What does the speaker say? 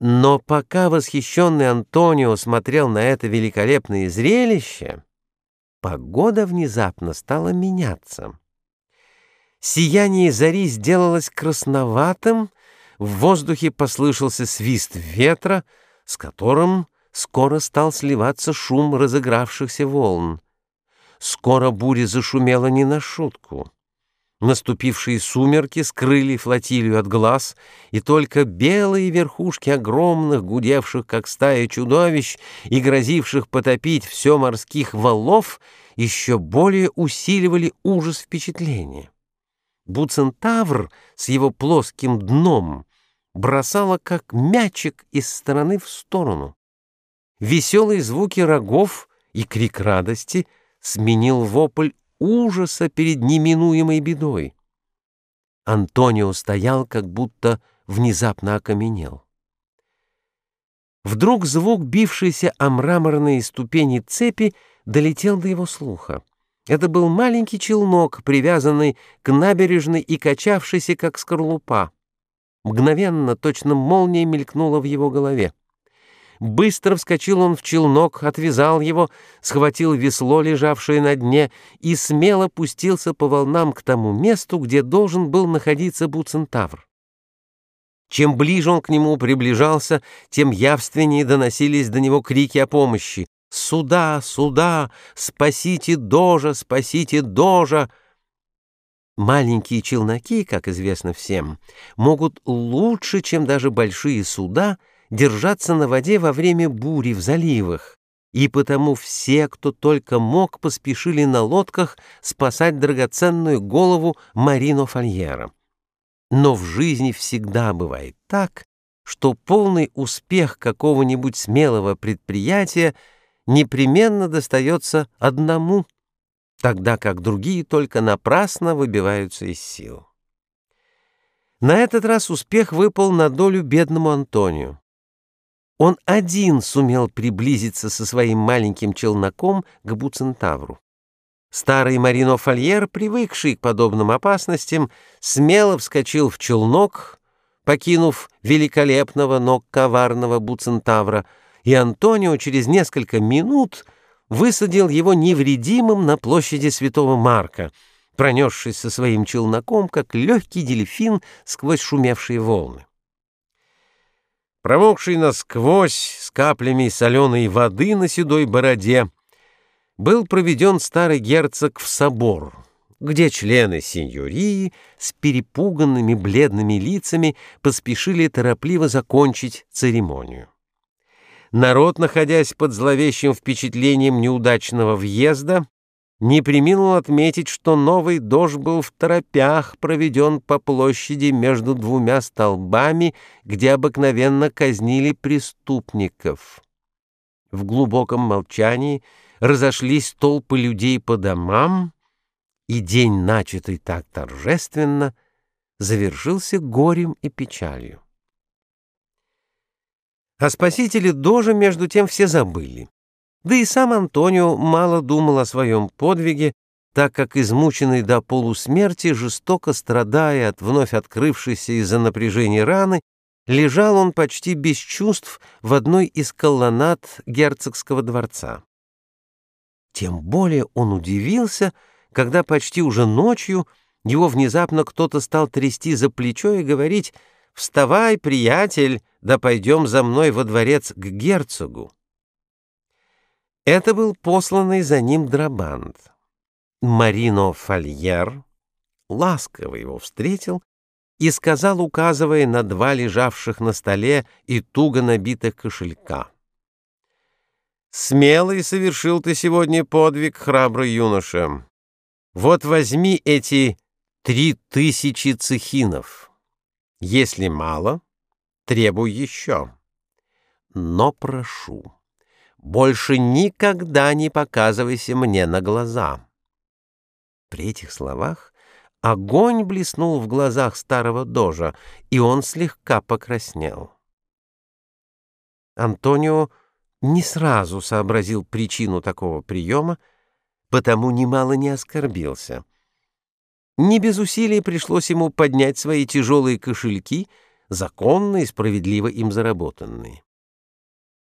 Но пока восхищенный Антонио смотрел на это великолепное зрелище, погода внезапно стала меняться. Сияние зари сделалось красноватым, в воздухе послышался свист ветра, с которым скоро стал сливаться шум разыгравшихся волн. Скоро буря зашумела не на шутку. Наступившие сумерки скрыли флотилию от глаз, и только белые верхушки огромных, гудевших, как стая чудовищ, и грозивших потопить все морских валов, еще более усиливали ужас впечатления. Буцентавр с его плоским дном бросала, как мячик, из стороны в сторону. Веселые звуки рогов и крик радости сменил вопль ужаса перед неминуемой бедой. Антонио стоял, как будто внезапно окаменел. Вдруг звук, бившийся о мраморные ступени цепи, долетел до его слуха. Это был маленький челнок, привязанный к набережной и качавшийся, как скорлупа. Мгновенно, точно молния мелькнула в его голове. Быстро вскочил он в челнок, отвязал его, схватил весло, лежавшее на дне, и смело пустился по волнам к тому месту, где должен был находиться Буцентавр. Чем ближе он к нему приближался, тем явственнее доносились до него крики о помощи. «Сюда! Сюда! Спасите Дожа! Спасите Дожа!» Маленькие челноки, как известно всем, могут лучше, чем даже большие суда, держаться на воде во время бури в заливах, и потому все, кто только мог, поспешили на лодках спасать драгоценную голову Марино Фольера. Но в жизни всегда бывает так, что полный успех какого-нибудь смелого предприятия непременно достается одному, тогда как другие только напрасно выбиваются из сил. На этот раз успех выпал на долю бедному Антонию. Он один сумел приблизиться со своим маленьким челноком к Буцентавру. Старый Марино Фольер, привыкший к подобным опасностям, смело вскочил в челнок, покинув великолепного, но коварного Буцентавра, и Антонио через несколько минут высадил его невредимым на площади Святого Марка, пронесшись со своим челноком, как легкий дельфин сквозь шумевшие волны. Промокший насквозь с каплями соленой воды на седой бороде, был проведен старый герцог в собор, где члены сеньории с перепуганными бледными лицами поспешили торопливо закончить церемонию. Народ, находясь под зловещим впечатлением неудачного въезда, не приминул отметить, что новый дождь был в торопях проведен по площади между двумя столбами, где обыкновенно казнили преступников. В глубоком молчании разошлись толпы людей по домам, и день, начатый так торжественно, завершился горем и печалью. О спасителе Дожа, между тем, все забыли. Да и сам Антонио мало думал о своем подвиге, так как измученный до полусмерти, жестоко страдая от вновь открывшейся из-за напряжения раны, лежал он почти без чувств в одной из колоннад герцогского дворца. Тем более он удивился, когда почти уже ночью его внезапно кто-то стал трясти за плечо и говорить «Вставай, приятель, да пойдем за мной во дворец к герцогу». Это был посланный за ним Драбант. Марино Фольер ласково его встретил и сказал, указывая на два лежавших на столе и туго набитых кошелька. «Смелый совершил ты сегодня подвиг, храбрый юноша. Вот возьми эти три тысячи цехинов. Если мало, требуй еще. Но прошу» больше никогда не показывайся мне на глаза». При этих словах огонь блеснул в глазах старого дожа, и он слегка покраснел. Антонио не сразу сообразил причину такого приема, потому немало не оскорбился. Не без усилий пришлось ему поднять свои тяжелые кошельки, законно и справедливо им заработанные.